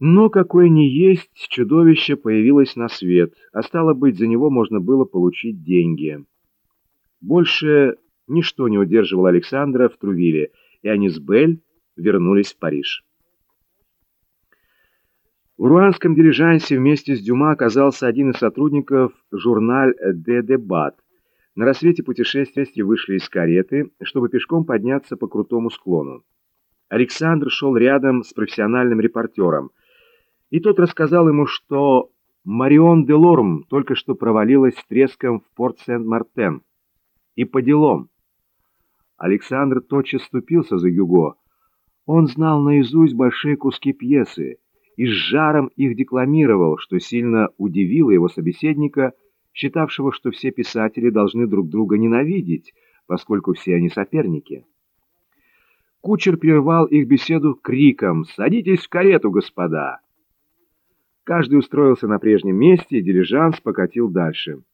Но какое ни есть, чудовище появилось на свет, а стало быть, за него можно было получить деньги. Больше ничто не удерживало Александра в Трувиле, и они с Бель вернулись в Париж. В руанском дилижансе вместе с Дюма оказался один из сотрудников журналь «Де Дебат». На рассвете путешествия вышли из кареты, чтобы пешком подняться по крутому склону. Александр шел рядом с профессиональным репортером, и тот рассказал ему, что Марион де Лорм только что провалилась с треском в порт Сент-Мартен. И по делам. Александр тотчас ступился за Юго. Он знал наизусть большие куски пьесы, и с жаром их декламировал, что сильно удивило его собеседника, считавшего, что все писатели должны друг друга ненавидеть, поскольку все они соперники. Кучер прервал их беседу криком «Садитесь в карету, господа!». Каждый устроился на прежнем месте, и дилижанс покатил дальше.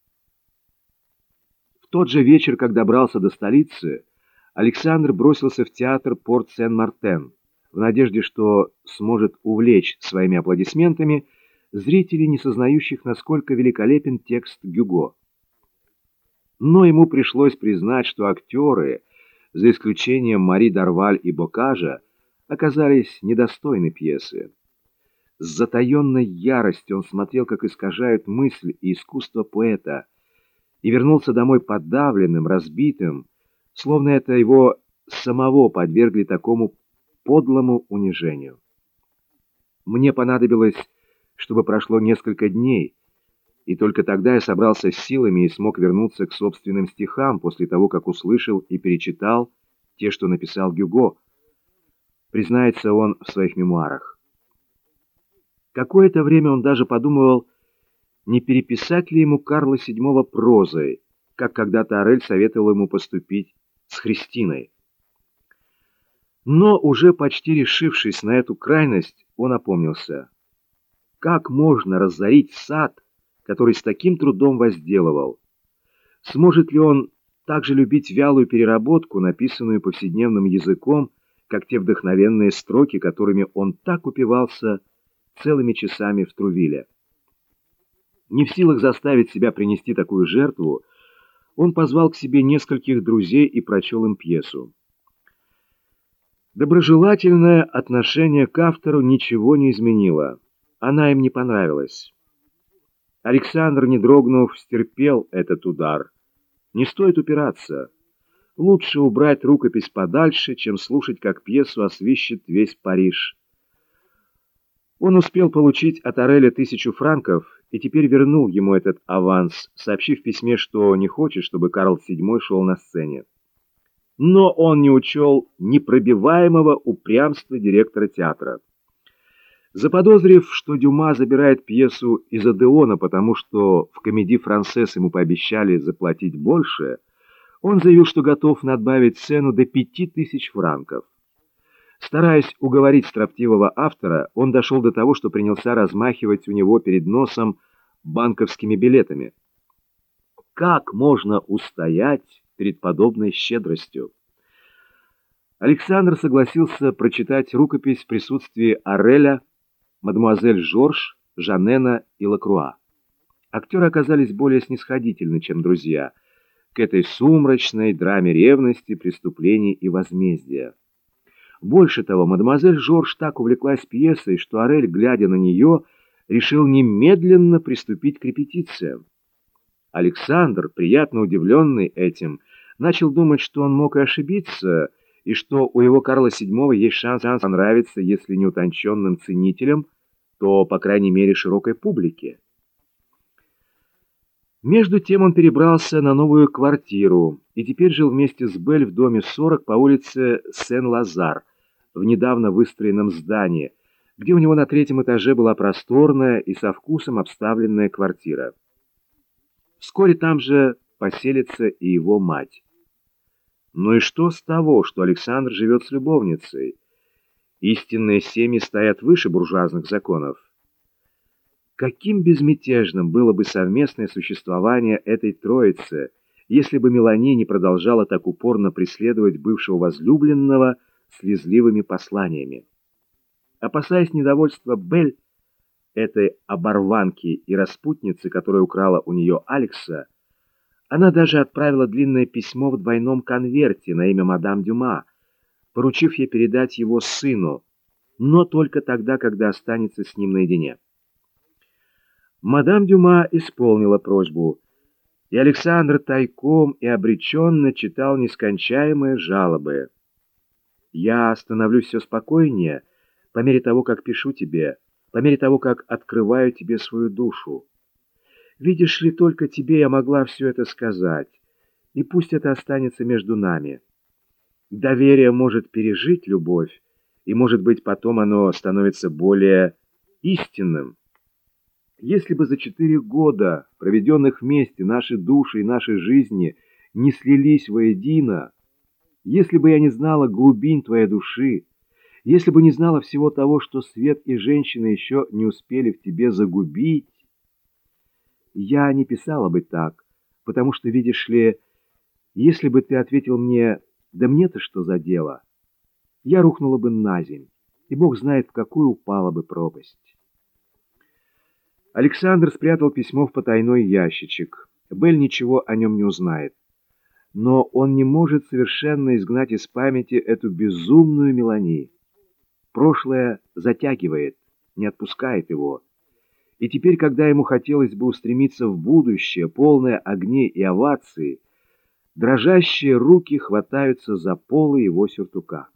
В тот же вечер, как добрался до столицы, Александр бросился в театр Порт Сен-Мартен в надежде, что сможет увлечь своими аплодисментами зрителей, не сознающих, насколько великолепен текст Гюго. Но ему пришлось признать, что актеры, за исключением Мари Дарваль и Бокажа, оказались недостойны пьесы. С затаенной яростью он смотрел, как искажают мысль и искусство поэта, и вернулся домой подавленным, разбитым, словно это его самого подвергли такому подлому унижению. Мне понадобилось, чтобы прошло несколько дней, и только тогда я собрался с силами и смог вернуться к собственным стихам после того, как услышал и перечитал те, что написал Гюго. Признается он в своих мемуарах. Какое-то время он даже подумывал, не переписать ли ему Карла VII прозой, как когда-то Орель советовал ему поступить с Христиной. Но уже почти решившись на эту крайность, он опомнился. Как можно разорить сад, который с таким трудом возделывал? Сможет ли он также любить вялую переработку, написанную повседневным языком, как те вдохновенные строки, которыми он так упивался целыми часами в Трувиле? Не в силах заставить себя принести такую жертву, он позвал к себе нескольких друзей и прочел им пьесу. Доброжелательное отношение к автору ничего не изменило. Она им не понравилась. Александр, не дрогнув, стерпел этот удар. Не стоит упираться. Лучше убрать рукопись подальше, чем слушать, как пьесу освищет весь Париж. Он успел получить от Ореля тысячу франков и теперь вернул ему этот аванс, сообщив в письме, что не хочет, чтобы Карл VII шел на сцене но он не учел непробиваемого упрямства директора театра. Заподозрив, что Дюма забирает пьесу из Адеона, потому что в комедии «Францесс» ему пообещали заплатить больше, он заявил, что готов надбавить цену до пяти тысяч франков. Стараясь уговорить строптивого автора, он дошел до того, что принялся размахивать у него перед носом банковскими билетами. Как можно устоять перед подобной щедростью. Александр согласился прочитать рукопись в присутствии Ореля, мадемуазель Жорж, Жанена и Лакруа. Актеры оказались более снисходительны, чем друзья, к этой сумрачной драме ревности, преступлений и возмездия. Больше того, мадемуазель Жорж так увлеклась пьесой, что Орель, глядя на нее, решил немедленно приступить к репетициям. Александр, приятно удивленный этим, начал думать, что он мог и ошибиться, и что у его Карла VII есть шанс понравиться, если не утонченным ценителям, то, по крайней мере, широкой публике. Между тем он перебрался на новую квартиру и теперь жил вместе с Бель в доме 40 по улице Сен-Лазар, в недавно выстроенном здании, где у него на третьем этаже была просторная и со вкусом обставленная квартира. Вскоре там же поселится и его мать. Ну и что с того, что Александр живет с любовницей? Истинные семьи стоят выше буржуазных законов. Каким безмятежным было бы совместное существование этой троицы, если бы Мелани не продолжала так упорно преследовать бывшего возлюбленного слезливыми посланиями? Опасаясь недовольства Бель, этой оборванки и распутницы, которая украла у нее Алекса, она даже отправила длинное письмо в двойном конверте на имя мадам Дюма, поручив ей передать его сыну, но только тогда, когда останется с ним наедине. Мадам Дюма исполнила просьбу, и Александр тайком и обреченно читал нескончаемые жалобы. «Я становлюсь все спокойнее по мере того, как пишу тебе, по мере того, как открываю тебе свою душу. Видишь ли, только тебе я могла все это сказать, и пусть это останется между нами. Доверие может пережить любовь, и, может быть, потом оно становится более истинным. Если бы за четыре года, проведенных вместе, наши души и наши жизни не слились воедино, если бы я не знала глубин твоей души, если бы не знала всего того, что свет и женщина еще не успели в тебе загубить, я не писала бы так, потому что, видишь ли, если бы ты ответил мне «Да мне-то что за дело?», я рухнула бы на земь, и Бог знает, в какую упала бы пропасть. Александр спрятал письмо в потайной ящичек. Белль ничего о нем не узнает. Но он не может совершенно изгнать из памяти эту безумную Мелани. Прошлое затягивает, не отпускает его. И теперь, когда ему хотелось бы устремиться в будущее, полное огней и оваций, дрожащие руки хватаются за полы его сюртука.